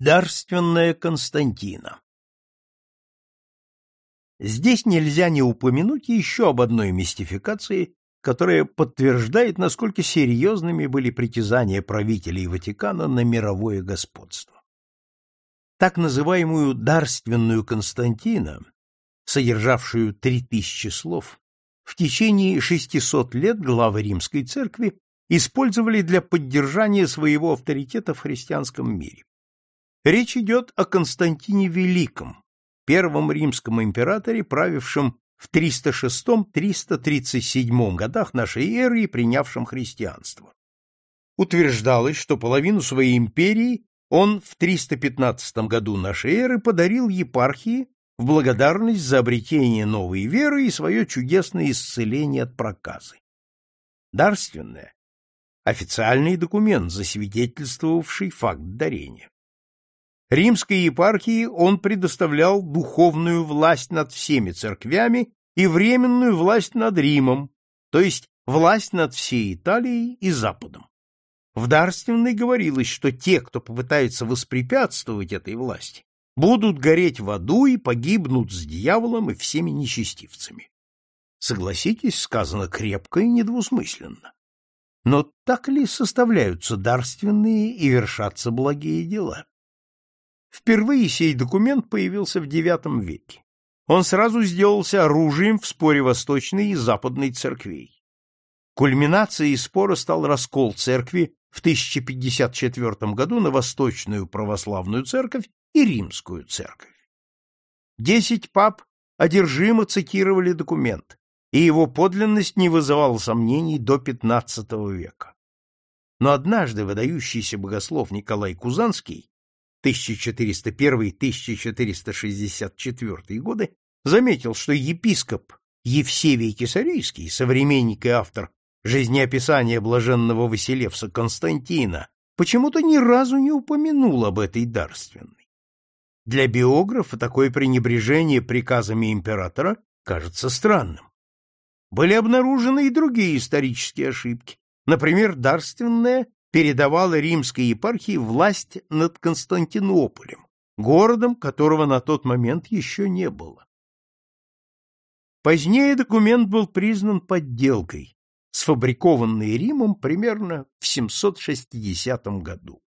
Дарственная Константина Здесь нельзя не упомянуть еще об одной мистификации, которая подтверждает, насколько серьезными были притязания правителей Ватикана на мировое господство. Так называемую «дарственную Константина», содержавшую три тысячи слов, в течение 600 лет главы римской церкви использовали для поддержания своего авторитета в христианском мире. Речь идет о Константине Великом, первом римском императоре, правившем в 306-337 годах нашей эры и принявшем христианство. Утверждалось, что половину своей империи он в 315 году нашей эры подарил епархии в благодарность за обретение новой веры и свое чудесное исцеление от проказы. Дарственное – официальный документ, засвидетельствовавший факт дарения. Римской епархии он предоставлял духовную власть над всеми церквями и временную власть над Римом, то есть власть над всей Италией и Западом. В дарственной говорилось, что те, кто попытается воспрепятствовать этой власти, будут гореть в аду и погибнут с дьяволом и всеми нечестивцами. Согласитесь, сказано крепко и недвусмысленно. Но так ли составляются дарственные и вершатся благие дела? Впервые сей документ появился в IX веке. Он сразу сделался оружием в споре восточной и западной церквей. Кульминацией спора стал раскол церкви в 1054 году на Восточную православную церковь и Римскую церковь. Десять пап одержимо цитировали документ, и его подлинность не вызывала сомнений до XV века. Но однажды выдающийся богослов Николай Кузанский 1401-1464 годы, заметил, что епископ Евсевий Кесарийский, современник и автор жизнеописания блаженного Василевса Константина, почему-то ни разу не упомянул об этой дарственной. Для биографа такое пренебрежение приказами императора кажется странным. Были обнаружены и другие исторические ошибки. Например, дарственная передавала римской епархии власть над Константинополем, городом, которого на тот момент еще не было. Позднее документ был признан подделкой, сфабрикованной Римом примерно в 760 году.